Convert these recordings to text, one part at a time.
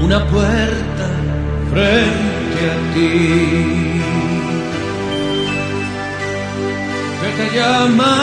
una puerta frente a ti. Que te llama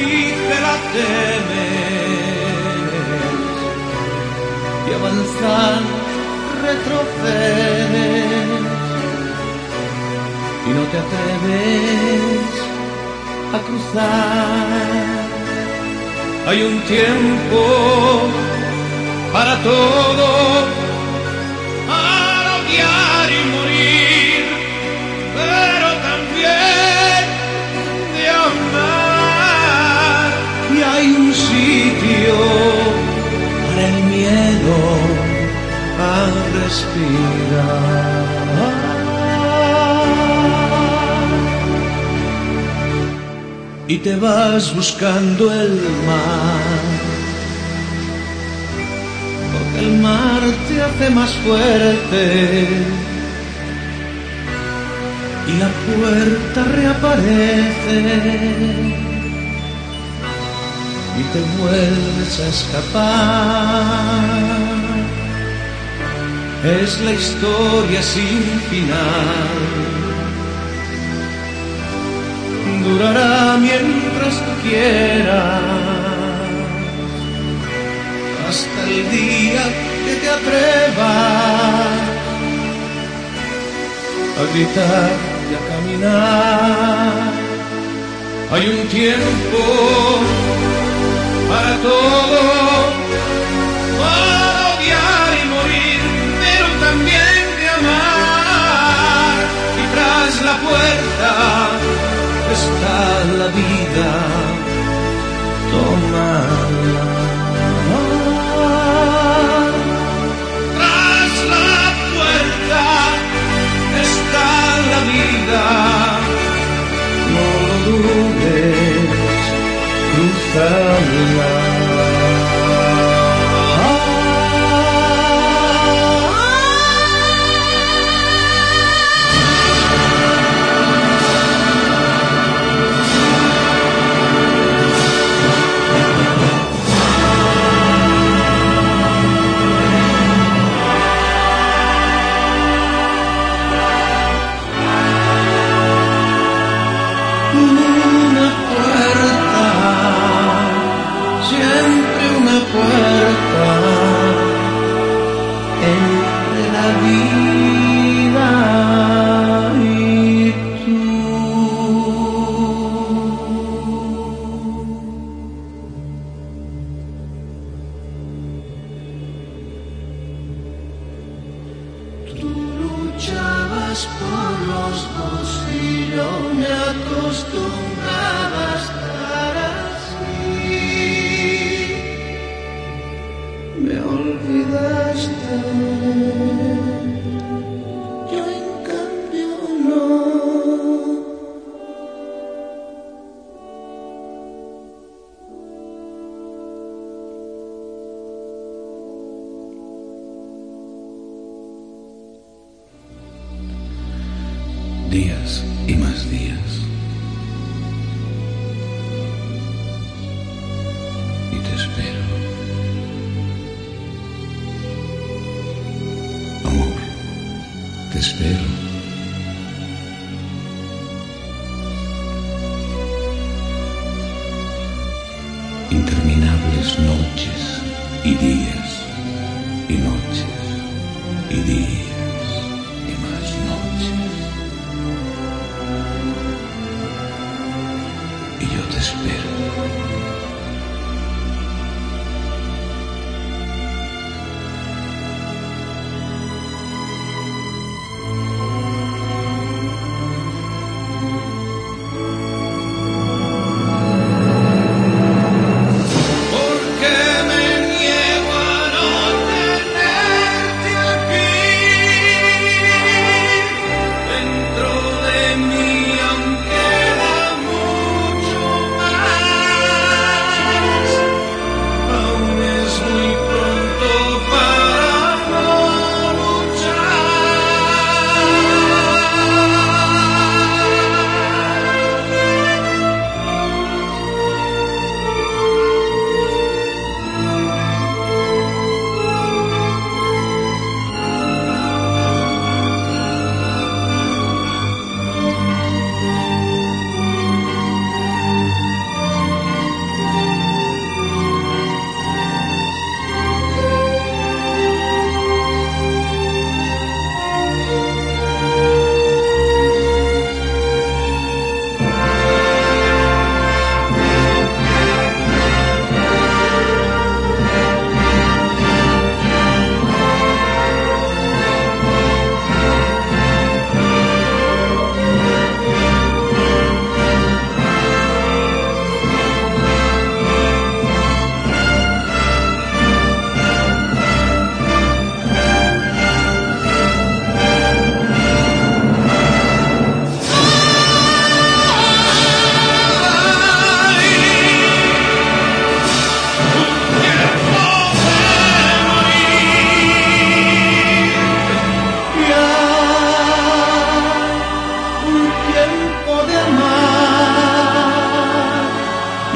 y te la temes y avanzar retrocedes y no te atreves a cruzar. Hay un tiempo para todo, para odiar y morir, pero también de amar. Y hay un sitio para el miedo a respirar. Y te vas buscando el mar hace más fuerte y la puerta reaparece y te vuelves a escapar. Es la historia sin final. Durará mientras tú quieras atrevas a gritar y a caminar. Hay un tiempo para todo, tell. you. 一滴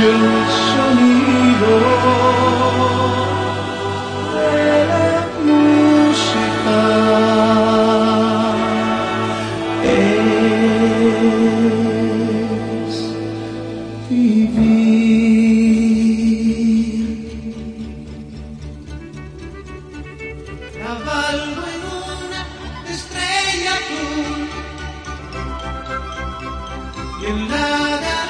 el sonido de la música es vivir. Cabalgo en una estrella y en la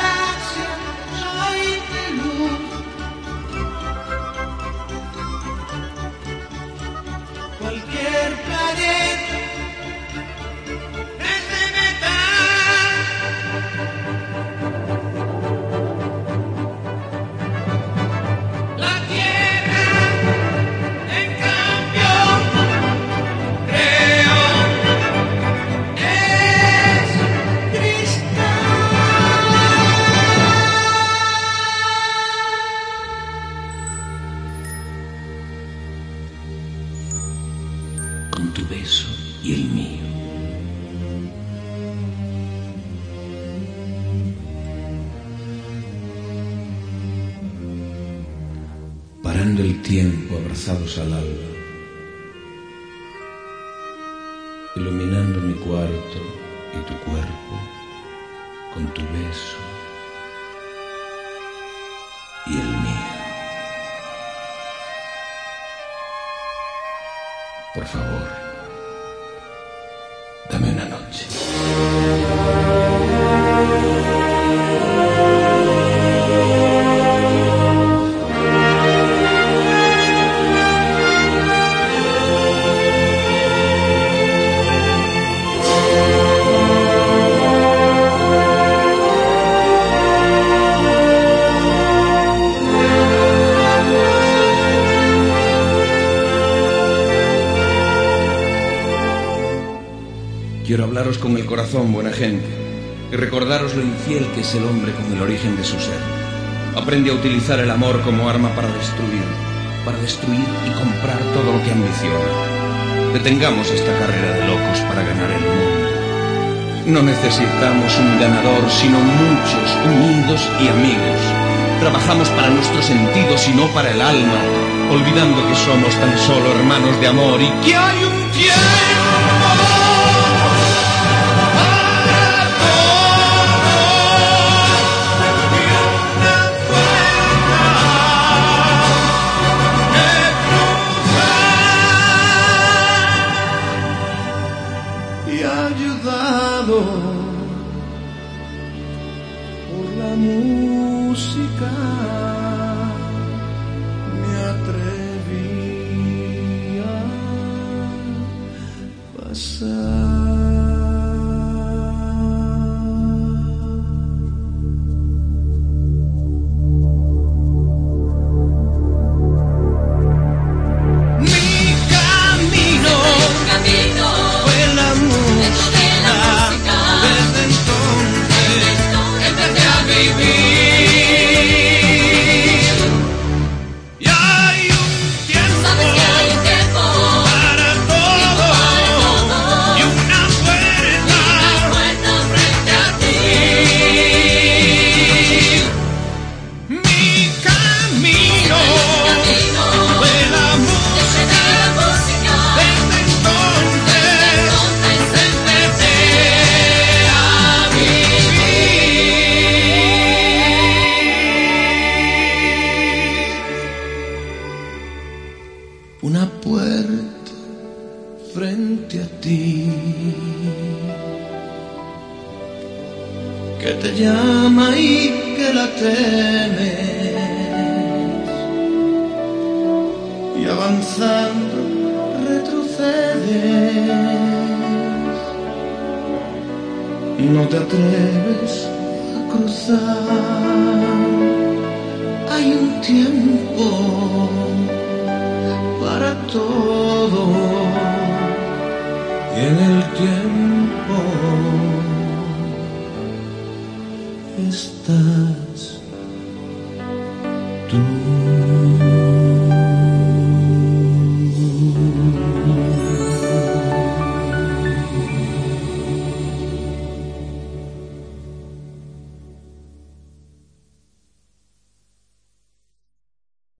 con tu beso y el mío. Parando el tiempo abrazados al alba, iluminando mi cuarto y tu cuerpo con tu beso Quiero hablaros con el corazón, buena gente, y recordaros lo infiel que es el hombre con el origen de su ser. Aprende a utilizar el amor como arma para destruir, para destruir y comprar todo lo que ambiciona. Detengamos esta carrera de locos para ganar el mundo. No necesitamos un ganador, sino muchos unidos y amigos. Trabajamos para nuestros sentidos y no para el alma, olvidando que somos tan solo hermanos de amor y que hay un tiempo y ayudado por la música me atreví a pasar. Avanzando retrocedes. No te atreves a cruzar. Hay un tiempo para todo. Y en el tiempo estás tú